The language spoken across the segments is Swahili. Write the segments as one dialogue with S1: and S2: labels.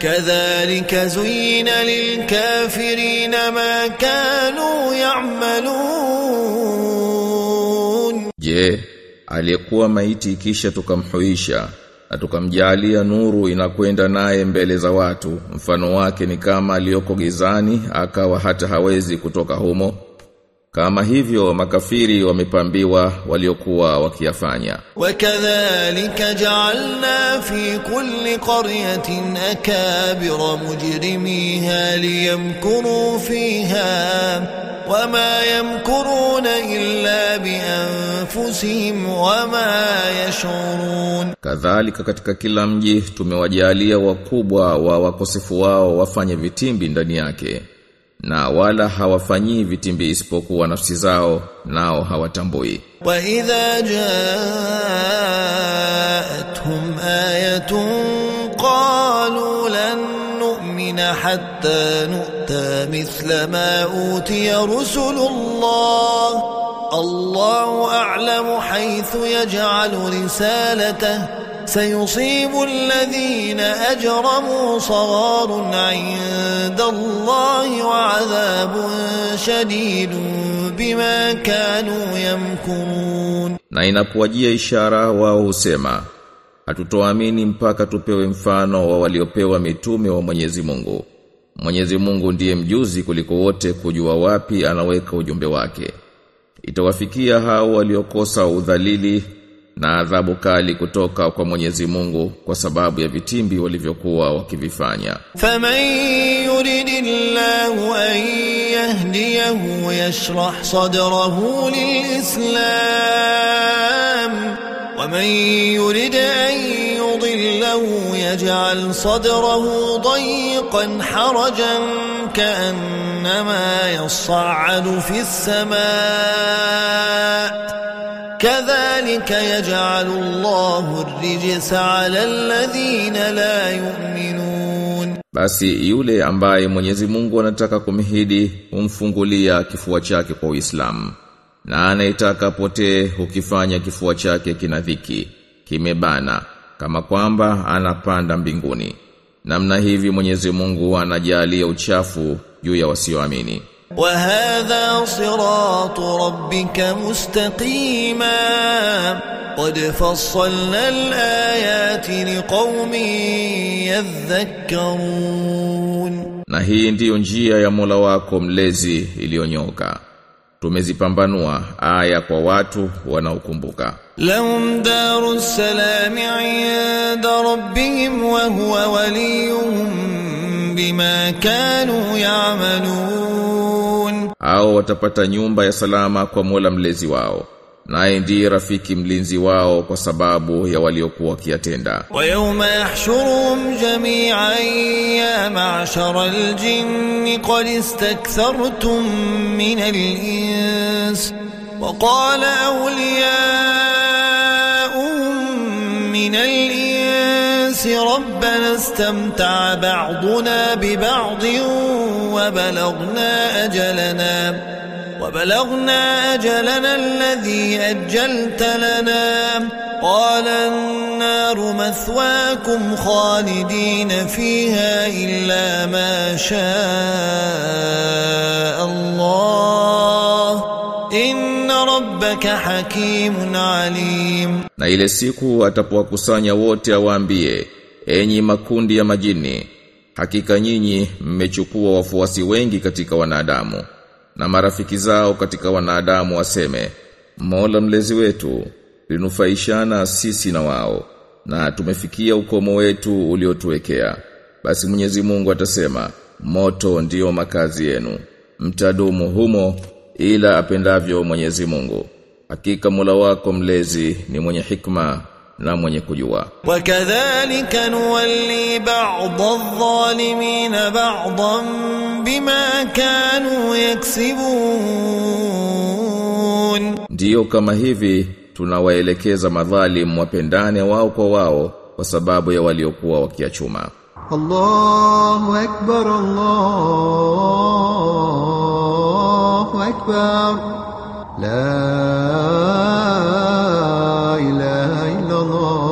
S1: كذلك زين للكافرين ما كانوا يعملون
S2: Je, aliyekuwa maiti kisha tukamhuisha na tukamjalia nuru inakwenda naye mbele za watu mfano wake ni kama aliyoko gizani akawa hata hawezi kutoka humo Kama hivyo makafiri wamepambiwa waliokuwa wakiyafanya.
S1: Wakadhalika ja'alna fi kulli qaryatin akabira mujrimiha liyamkuru fiha wama yamkuruna illa bi anfusihim wama yashurun.
S2: Kadhalika katika kila mji tumewajalia wakubwa wa wakosefu wao wafanye vitimbi ndani yake na wala hawafanyii vitimbi isipokuwa nafsi zao nao hawatambui
S1: وإذا جاءتهم آية قالوا لن نؤمن حتى نؤتى مثل ما أوتي رسل الله الله أعلم حيث يجعل رسالته سيصيب الذين أجرموا صغار عند الله وعذاب شديد بما كانوا يمكرون
S2: na inapowajia ishara wao husema hatutoamini mpaka tupewe mfano wa waliopewa mitume wa Mwenyezi Mungu Mwenyezi Mungu ndiye mjuzi kuliko wote kujua wapi anaweka ujumbe wake itawafikia hao waliokosa udhalili na adhabu kali kutoka kwa Mwenyezi Mungu kwa sababu ya vitimbi walivyokuwa wakivifanya.
S1: يرد الله أن يهديه يشرح صدره للإسلام ومن يرد أن يضله يجعل صدره ضيقا حرجا كأنما يصعد في السماء كذلك يجعل الله الرجس على الذين لا يؤمنون
S2: Basi yule ambaye Mwenyezi Mungu anataka kumhidi humfungulia kifua chake kwa Uislamu. Na anayetaka potee hukifanya kifua chake kina dhiki, kimebana kama kwamba anapanda mbinguni. Namna hivi Mwenyezi Mungu anajalia uchafu juu ya wasioamini.
S1: وهذا صراط ربك مستقيما قد فصلنا الآيات لقوم يذكرون
S2: Na hii ndiyo njia ya Mola wako mlezi iliyonyoka. Tumezipambanua aya kwa watu wanaokumbuka.
S1: لهم دار السلام عند ربهم وهو وليهم بما كانوا يعملون
S2: au watapata nyumba ya salama kwa Mola mlezi wao naye ndiye rafiki mlinzi wao kwa sababu ya waliokuwa kiatenda
S1: wa yawma yahshurum jami'an ya ma'shara al-jinni qad istakthartum min al-ins wa qala awliya'uhum min al الإنس ربنا استمتع بعضنا ببعض وبلغنا أجلنا وبلغنا أجلنا الذي أجلت لنا. قال النار مثواكم خالدين فيها إلا ما شاء الله. إن rabbaka hakimun alim.
S2: Na ile siku atapowakusanya wote awaambie enyi makundi ya majini hakika nyinyi mmechukua wafuasi wengi katika wanadamu na marafiki zao katika wanadamu waseme Mola mlezi wetu linufaishana sisi na wao na tumefikia ukomo wetu uliotuwekea. Basi Mwenyezi Mungu atasema moto ndiyo makazi yenu mtadumu humo ila apendavyo Mwenyezi Mungu. Hakika Mola wako mlezi ni mwenye hikma na mwenye kujua.
S1: Wakadhalika nuwalli ba'dadh-dhalimin ba'dhan bima kanu yaksibun.
S2: Ndio kama hivi tunawaelekeza madhalim wapendane wao kwa wao kwa sababu ya waliokuwa wakiachuma.
S3: Allahu akbar Allah. أكبر لا إله إلا الله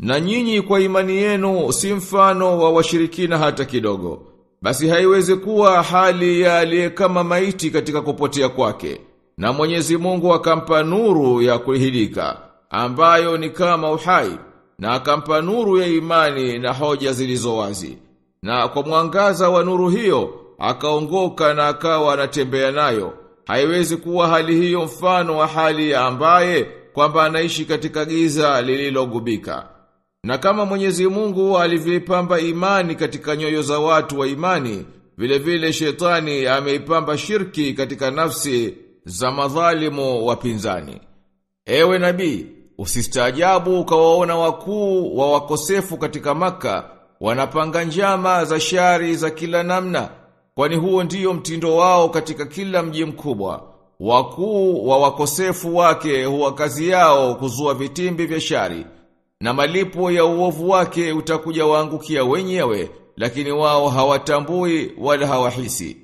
S2: Na nyinyi kwa imani yenu si mfano wa washirikina hata kidogo. Basi haiwezi kuwa hali ya aliye kama maiti katika kupotea kwake. Na Mwenyezi Mungu akampa nuru ya kuhidika, ambayo ni kama uhai, na akampa nuru ya imani na hoja zilizo wazi. Na kwa mwangaza wa nuru hiyo, akaongoka na akawa anatembea nayo. Haiwezi kuwa hali hiyo mfano wa hali ya ambaye kwamba anaishi katika giza lililogubika. Na kama Mwenyezi Mungu alivyoipamba imani katika nyoyo za watu wa imani, vile vile shetani ameipamba shirki katika nafsi za madhalimu wapinzani. Ewe nabii, usistaajabu ukawaona wakuu wa wakosefu katika maka, wanapanga njama za shari za kila namna, kwani huo ndiyo mtindo wao katika kila mji mkubwa. Wakuu wa wakosefu wake huwa kazi yao kuzua vitimbi vya shari na malipo ya uovu wake utakuja waangukia wenyewe, lakini wao hawatambui wala hawahisi.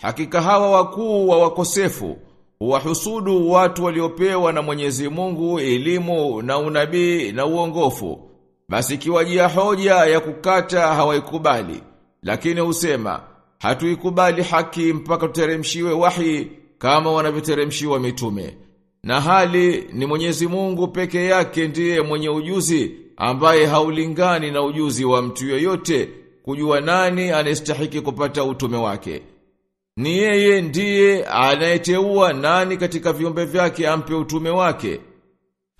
S2: Hakika hawa wakuu wa wakosefu huwahusudu watu waliopewa na Mwenyezi Mungu elimu na unabii na uongofu. Basi kiwajia hoja ya kukata hawaikubali, lakini husema hatuikubali haki mpaka tuteremshiwe wahi kama wanavyoteremshiwa mitume. Na hali ni Mwenyezi Mungu peke yake ndiye mwenye ujuzi ambaye haulingani na ujuzi wa mtu yoyote kujua nani anastahiki kupata utume wake. Ni yeye ndiye anayeteua nani katika viumbe vyake ampe utume wake.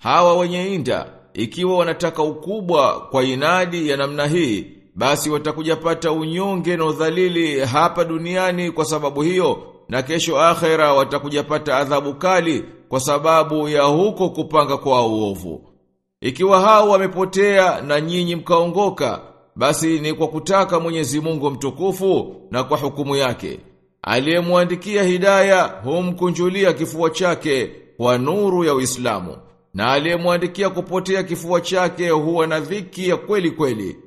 S2: Hawa wenye inda, ikiwa wanataka ukubwa kwa inadi ya namna hii, basi watakujapata unyonge na udhalili hapa duniani kwa sababu hiyo, na kesho akhera watakujapata adhabu kali kwa sababu ya huko kupanga kwa uovu. Ikiwa hao wamepotea na nyinyi mkaongoka, basi ni kwa kutaka Mwenyezi Mungu mtukufu na kwa hukumu yake. Aliyemwandikia hidaya humkunjulia kifua chake kwa nuru ya Uislamu, na aliyemwandikia kupotea kifua chake huwa na dhiki ya kweli kweli,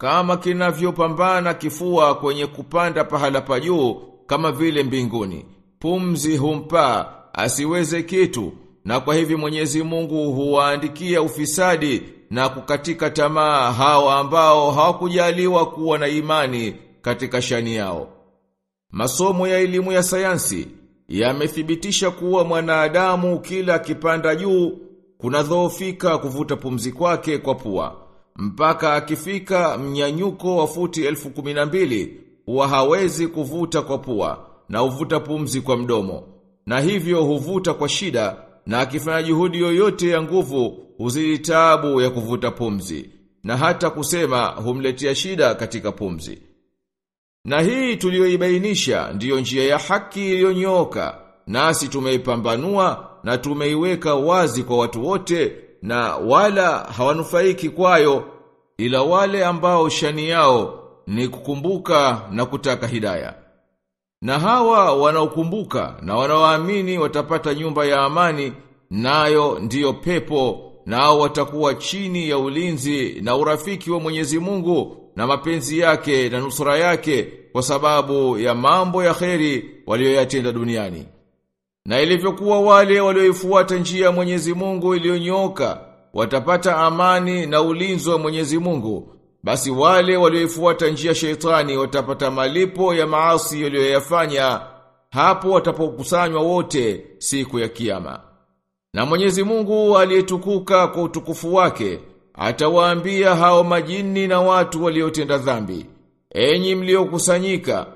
S2: kama kinavyopambana kifua kwenye kupanda pahala pa juu kama vile mbinguni. Pumzi humpa asiweze kitu, na kwa hivi Mwenyezi Mungu huwaandikia ufisadi na kukatika tamaa hao ambao hawakujaliwa kuwa na imani katika shani yao. Masomo ya elimu ya sayansi yamethibitisha kuwa mwanadamu kila kipanda juu kunadhoofika kuvuta pumzi kwake kwa pua mpaka akifika mnyanyuko wa futi elfu kumi na mbili huwa hawezi kuvuta kwa pua na uvuta pumzi kwa mdomo na hivyo huvuta kwa shida na akifanya juhudi yoyote ya nguvu huzidi taabu ya kuvuta pumzi na hata kusema humletea shida katika pumzi. Na hii tuliyoibainisha ndiyo njia ya haki iliyonyooka, nasi tumeipambanua na tumeiweka wazi kwa watu wote na wala hawanufaiki kwayo ila wale ambao shani yao ni kukumbuka na kutaka hidaya. Na hawa wanaokumbuka na wanaoamini watapata nyumba ya amani, nayo ndiyo pepo, nao watakuwa chini ya ulinzi na urafiki wa Mwenyezi Mungu na mapenzi yake na nusura yake kwa sababu ya mambo ya kheri walioyatenda duniani. Na ilivyokuwa wale walioifuata njia ya Mwenyezi Mungu iliyonyooka watapata amani na ulinzi wa Mwenyezi Mungu. Basi wale walioifuata njia sheitani watapata malipo ya maasi yaliyoyafanya hapo watapokusanywa wote siku ya kiyama. Na Mwenyezi Mungu aliyetukuka kwa utukufu wake atawaambia hao majini na watu waliotenda dhambi, enyi mliokusanyika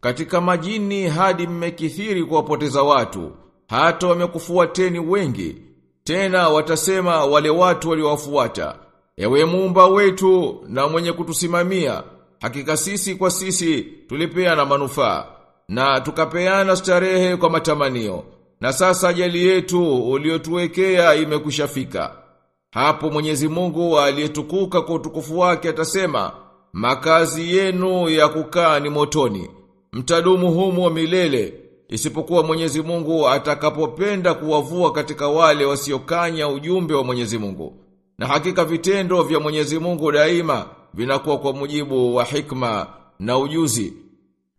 S2: katika majini hadi mmekithiri kuwapoteza watu, hata wamekufuateni wengi. Tena watasema wale watu waliowafuata, ewe muumba wetu na mwenye kutusimamia, hakika sisi kwa sisi tulipeana manufaa na tukapeana starehe kwa matamanio. na sasa ajali yetu uliotuwekea imekushafika. Hapo Mwenyezi Mungu aliyetukuka kwa utukufu wake atasema, makazi yenu ya kukaa ni motoni. Mtadumu humo milele, isipokuwa Mwenyezi Mungu atakapopenda kuwavua katika wale wasiokanya ujumbe wa Mwenyezi Mungu. Na hakika vitendo vya Mwenyezi Mungu daima vinakuwa kwa mujibu wa hikma na ujuzi.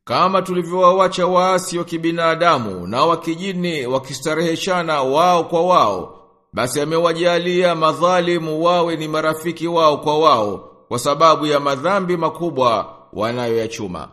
S2: Kama tulivyowawacha waasi wa kibinadamu na wa kijini wakistareheshana wao kwa wao, basi amewajalia madhalimu wawe ni marafiki wao kwa wao kwa sababu ya madhambi makubwa wanayoyachuma.